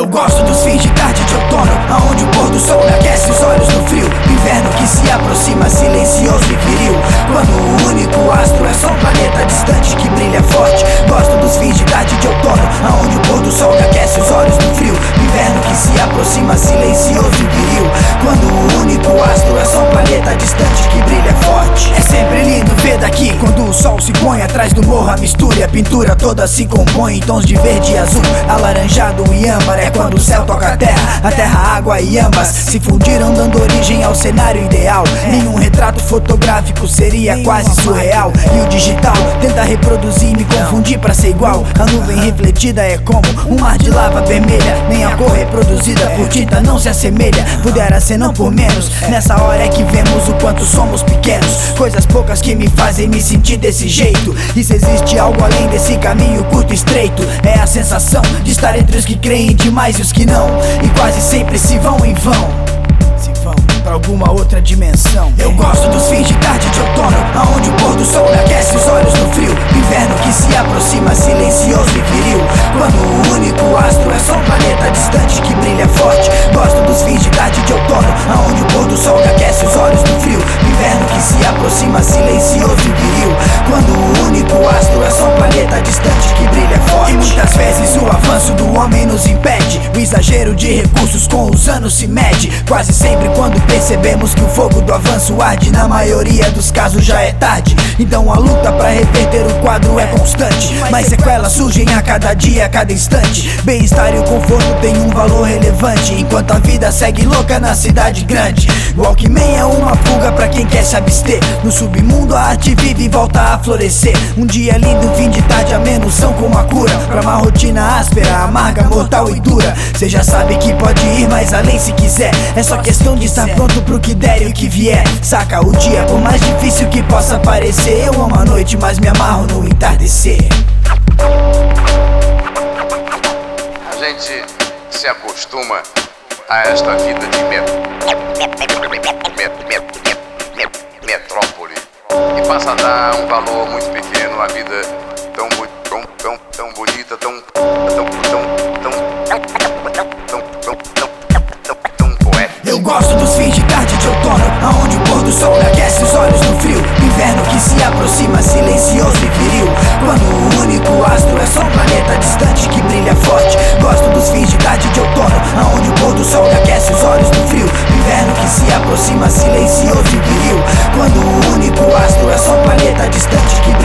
gosto dos fins de tarde de outono Aonde o pôr do sol aquece os olhos no frio. Inverno que se aproxima silencioso e viril. Quando o único astro é só um planeta distante que brilha forte. Gosto dos fins de tarde de outono Aonde o pôr do sol aquece os olhos no frio. Inverno que se aproxima silencioso e viril. Quando o único astro é só um planeta distante que brilha forte. É sempre lindo ver daqui Quando o sol se põe atrás do morro A mistura a pintura toda se compõe em tons de verde e azul. Alaranjado e âmbar é quando o céu toca a terra. A terra, água e ambas se fundiram dando origem ao cenário ideal. Nenhum retrato fotográfico seria quase surreal. E o digital tenta reproduzir e me confundir pra ser igual. A nuvem refletida é como um mar de lava vermelha. Nem a cor reproduzida por tinta não se assemelha. Pudera ser não por menos. Nessa hora é que vemos o quanto somos pequenos. Coisas poucas que me fazem me sentir desse jeito. Se existe algo além desse caminho curto e estreito. É a sensação de estar entre os que creem demais e os que não. E quase sempre se vão em vão. Se vão pra alguma outra dimensão. Eu gosto dos fins de tarde de outono Aonde o pôr do sol me aquece os olhos no frio. Inverno que se aproxima silencioso e viril. Quando o único astro é só um planeta distante que brilha forte. Gosto dos fins de tarde de outono Aonde o pôr do sol me aquece os olhos no frio. Inverno que se aproxima silencioso e viril. Quando o único planeta distante que brilha forte. E muitas vezes o avanço do homem nos impede. O exagero de recursos com os anos se mede. Quase sempre quando percebemos que o fogo do avanço arde Na maioria dos casos já é tarde. Então a luta pra reverter o quadro é constante. Mas sequelas surgem a cada dia, a cada instante. Bem-estar e o conforto têm um valor relevante. Enquanto a vida segue louca na cidade grande. Walkman é uma fuga pra quem quer se abster. No submundo a arte vive e volta a florescer. Um dia lindo, fim de a são como a cura. Pra uma rotina áspera, amarga, mortal e dura. Cê já sabe que pode ir mais além se quiser. É só questão de estar pronto pro que der e o que vier. Saca o dia, por mais difícil que possa parecer. Eu amo a noite, mas me amarro no entardecer. A gente se acostuma a esta vida de met... met- met- met- metrópole. E passa a dar um valor muito pequeno à vida tão, tão, tão, tão bonita, tão, tão, tão, tão, tão, tão, poética. Eu gosto dos fins de tarde de outono, aonde o pôr do sol aquece os olhos no frio. Inverno que se aproxima, silencioso e viril. Quando o único astro é só um planeta distante que brilha forte. Gosto dos fins de tarde de outono, aonde o pôr do sol aquece os olhos no frio. Inverno que se aproxima, silencioso e viril. Quando o único astro é só um planeta distante que brilha